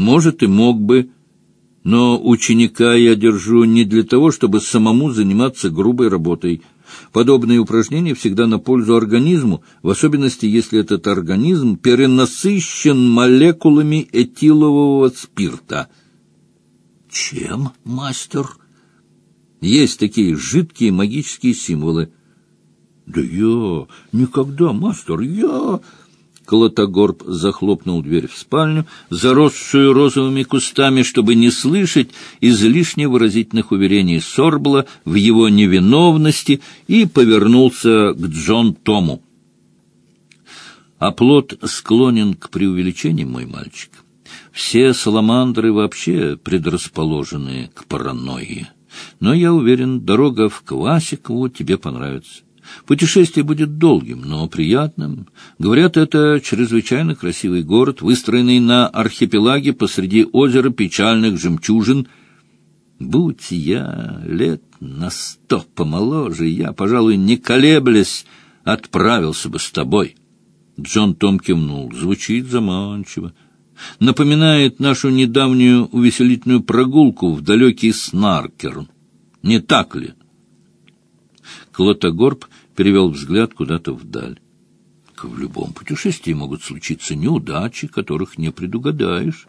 Может, и мог бы, но ученика я держу не для того, чтобы самому заниматься грубой работой. Подобные упражнения всегда на пользу организму, в особенности, если этот организм перенасыщен молекулами этилового спирта. Чем, мастер? Есть такие жидкие магические символы. Да я никогда, мастер, я... Клотогорб захлопнул дверь в спальню, заросшую розовыми кустами, чтобы не слышать излишне выразительных уверений Сорбла в его невиновности, и повернулся к Джон Тому. «Оплот склонен к преувеличениям, мой мальчик. Все саламандры вообще предрасположены к паранойи. Но я уверен, дорога в Квасикову тебе понравится». Путешествие будет долгим, но приятным. Говорят, это чрезвычайно красивый город, выстроенный на архипелаге посреди озера печальных жемчужин. Будь я лет на сто помоложе, я, пожалуй, не колеблясь, отправился бы с тобой. Джон Том кивнул. Звучит заманчиво. Напоминает нашу недавнюю увеселительную прогулку в далекий Снаркер. Не так ли? Клотогорб перевел взгляд куда-то вдаль. В любом путешествии могут случиться неудачи, которых не предугадаешь.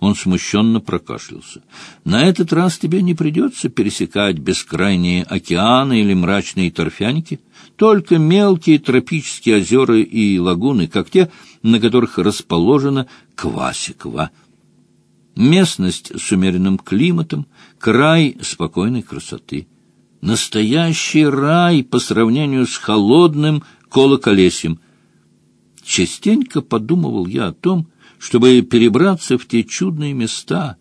Он смущенно прокашлялся. На этот раз тебе не придется пересекать бескрайние океаны или мрачные торфяники, только мелкие тропические озера и лагуны, как те, на которых расположена Квасикова. Местность с умеренным климатом, край спокойной красоты — Настоящий рай по сравнению с холодным колоколесьем. Частенько подумывал я о том, чтобы перебраться в те чудные места,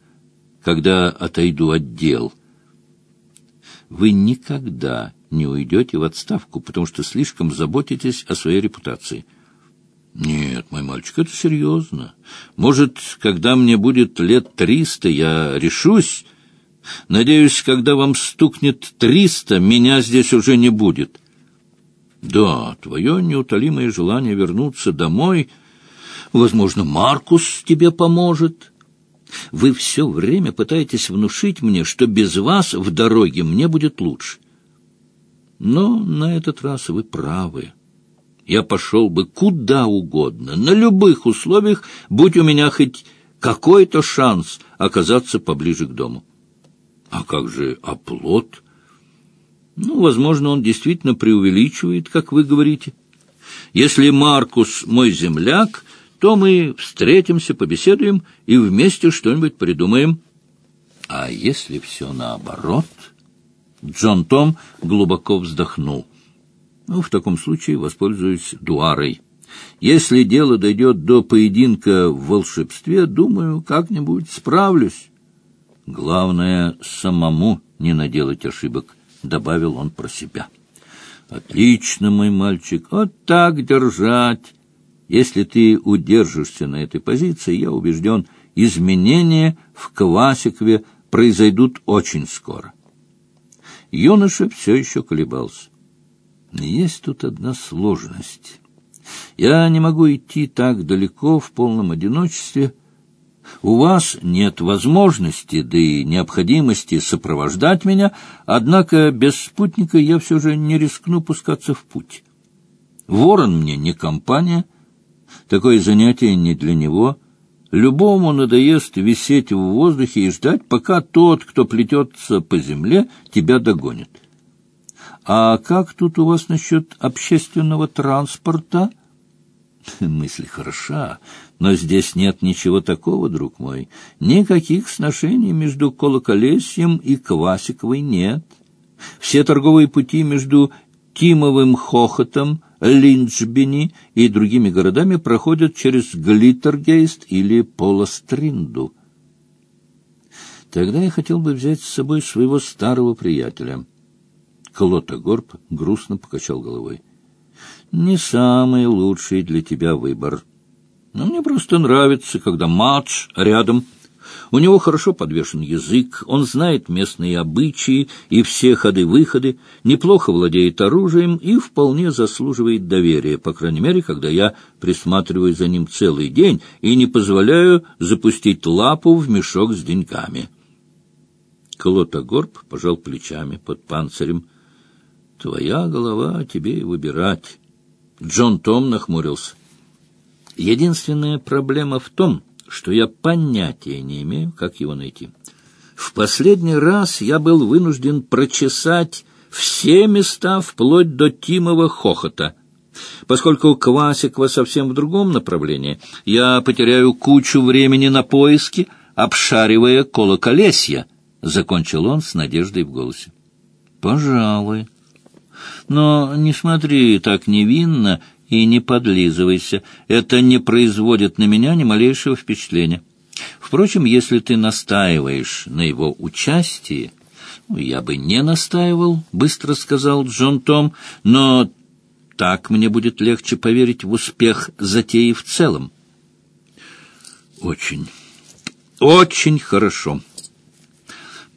когда отойду от дел. Вы никогда не уйдете в отставку, потому что слишком заботитесь о своей репутации. Нет, мой мальчик, это серьезно. Может, когда мне будет лет триста, я решусь Надеюсь, когда вам стукнет триста, меня здесь уже не будет. Да, твое неутолимое желание вернуться домой... Возможно, Маркус тебе поможет. Вы все время пытаетесь внушить мне, что без вас в дороге мне будет лучше. Но на этот раз вы правы. Я пошел бы куда угодно, на любых условиях, будь у меня хоть какой-то шанс оказаться поближе к дому. А как же оплот? Ну, возможно, он действительно преувеличивает, как вы говорите. Если Маркус мой земляк, то мы встретимся, побеседуем и вместе что-нибудь придумаем. А если все наоборот? Джон Том глубоко вздохнул. Ну, в таком случае воспользуюсь дуарой. Если дело дойдет до поединка в волшебстве, думаю, как-нибудь справлюсь. Главное, самому не наделать ошибок, — добавил он про себя. Отлично, мой мальчик, вот так держать. Если ты удержишься на этой позиции, я убежден, изменения в Квасикве произойдут очень скоро. Юноша все еще колебался. Есть тут одна сложность. Я не могу идти так далеко в полном одиночестве, у вас нет возможности, да и необходимости сопровождать меня, однако без спутника я все же не рискну пускаться в путь. Ворон мне не компания, такое занятие не для него. Любому надоест висеть в воздухе и ждать, пока тот, кто плетется по земле, тебя догонит. А как тут у вас насчет общественного транспорта? Мысль хороша, но здесь нет ничего такого, друг мой. Никаких сношений между Колоколесьем и Квасиковой нет. Все торговые пути между Тимовым Хохотом, Линчбени и другими городами проходят через Глиттергейст или Полостринду. Тогда я хотел бы взять с собой своего старого приятеля. Клотогорб грустно покачал головой. Не самый лучший для тебя выбор. Но мне просто нравится, когда матч рядом. У него хорошо подвешен язык, он знает местные обычаи и все ходы-выходы, неплохо владеет оружием и вполне заслуживает доверия, по крайней мере, когда я присматриваю за ним целый день и не позволяю запустить лапу в мешок с деньгами. Клотогорб пожал плечами под панцирем. — Твоя голова, тебе и выбирать. Джон Том нахмурился. — Единственная проблема в том, что я понятия не имею, как его найти. В последний раз я был вынужден прочесать все места вплоть до Тимова хохота. Поскольку Квасикова совсем в другом направлении, я потеряю кучу времени на поиски, обшаривая колоколесья, — закончил он с надеждой в голосе. — Пожалуй. Но не смотри так невинно и не подлизывайся. Это не производит на меня ни малейшего впечатления. Впрочем, если ты настаиваешь на его участии... Ну, я бы не настаивал, — быстро сказал Джон Том, — но так мне будет легче поверить в успех затеи в целом. Очень, очень хорошо.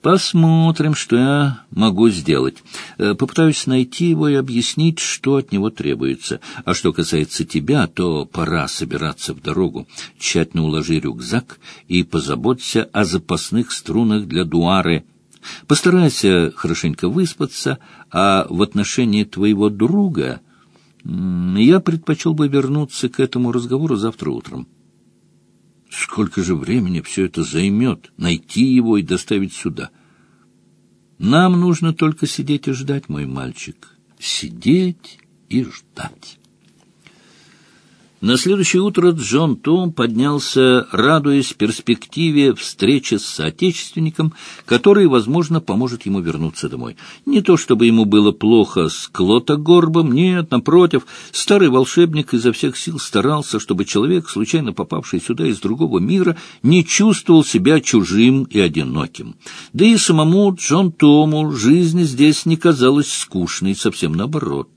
Посмотрим, что я могу сделать. Э, попытаюсь найти его и объяснить, что от него требуется. А что касается тебя, то пора собираться в дорогу. Тщательно уложи рюкзак и позаботься о запасных струнах для дуары. Постарайся хорошенько выспаться, а в отношении твоего друга я предпочел бы вернуться к этому разговору завтра утром. Сколько же времени все это займет, найти его и доставить сюда? Нам нужно только сидеть и ждать, мой мальчик. Сидеть и ждать. На следующее утро Джон Том поднялся, радуясь перспективе встречи с соотечественником, который, возможно, поможет ему вернуться домой. Не то чтобы ему было плохо с Клотогорбом, нет, напротив, старый волшебник изо всех сил старался, чтобы человек, случайно попавший сюда из другого мира, не чувствовал себя чужим и одиноким. Да и самому Джон Тому жизнь здесь не казалась скучной, совсем наоборот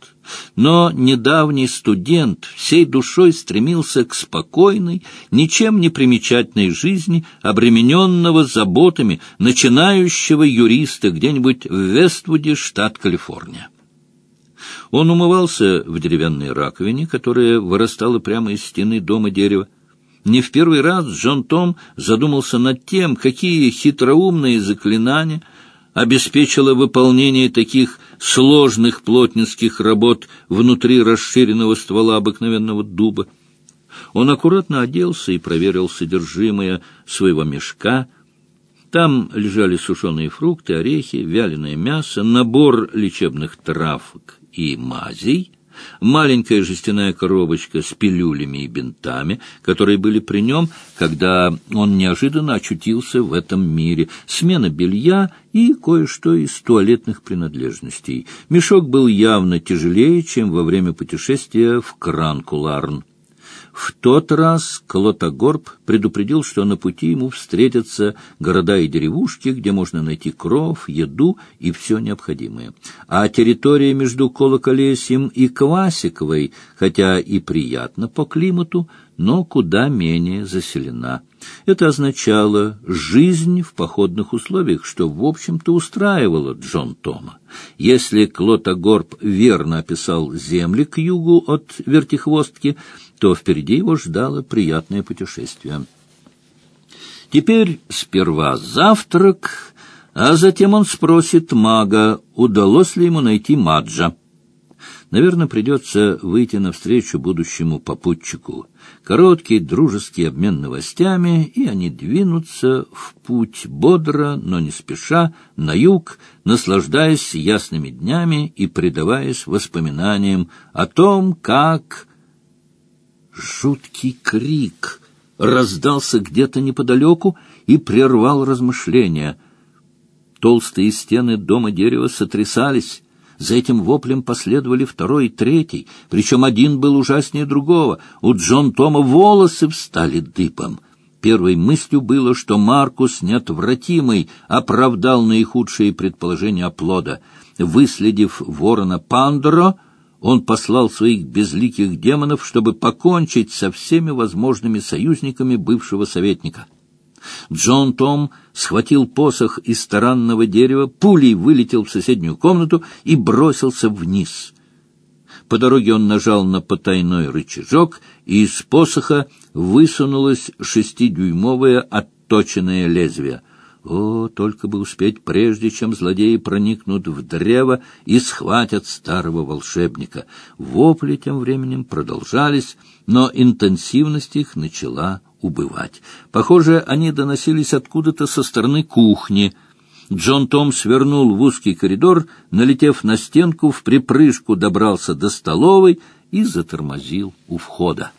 но недавний студент всей душой стремился к спокойной, ничем не примечательной жизни, обремененного заботами начинающего юриста где-нибудь в Вествуде, штат Калифорния. Он умывался в деревянной раковине, которая вырастала прямо из стены дома дерева. Не в первый раз Джон Том задумался над тем, какие хитроумные заклинания обеспечило выполнение таких сложных плотницких работ внутри расширенного ствола обыкновенного дуба. Он аккуратно оделся и проверил содержимое своего мешка. Там лежали сушеные фрукты, орехи, вяленое мясо, набор лечебных травок и мазей — маленькая жестяная коробочка с пилюлями и бинтами, которые были при нем, когда он неожиданно очутился в этом мире, смена белья и кое-что из туалетных принадлежностей. Мешок был явно тяжелее, чем во время путешествия в Кранкуларн. В тот раз Клотогорб предупредил, что на пути ему встретятся города и деревушки, где можно найти кров, еду и все необходимое. А территория между Колоколесьем и Квасиковой, хотя и приятна по климату, но куда менее заселена. Это означало жизнь в походных условиях, что, в общем-то, устраивало Джон Тома. Если Клотогорб верно описал земли к югу от Вертихвостки, то впереди его ждало приятное путешествие. Теперь сперва завтрак, а затем он спросит мага, удалось ли ему найти Маджа. Наверное, придется выйти навстречу будущему попутчику. Короткий дружеский обмен новостями, и они двинутся в путь бодро, но не спеша, на юг, наслаждаясь ясными днями и предаваясь воспоминаниям о том, как Жуткий крик раздался где-то неподалеку и прервал размышления. Толстые стены дома дерева сотрясались. За этим воплем последовали второй и третий, причем один был ужаснее другого. У Джон Тома волосы встали дыбом. Первой мыслью было, что Маркус неотвратимый оправдал наихудшие предположения оплода. Выследив ворона Пандоро, он послал своих безликих демонов, чтобы покончить со всеми возможными союзниками бывшего советника. Джон Том схватил посох из таранного дерева, пулей вылетел в соседнюю комнату и бросился вниз. По дороге он нажал на потайной рычажок, и из посоха высунулось шестидюймовое отточенное лезвие. О, только бы успеть, прежде чем злодеи проникнут в древо и схватят старого волшебника. Вопли тем временем продолжались, но интенсивность их начала убывать. Похоже, они доносились откуда-то со стороны кухни. Джон Том свернул в узкий коридор, налетев на стенку, в припрыжку добрался до столовой и затормозил у входа.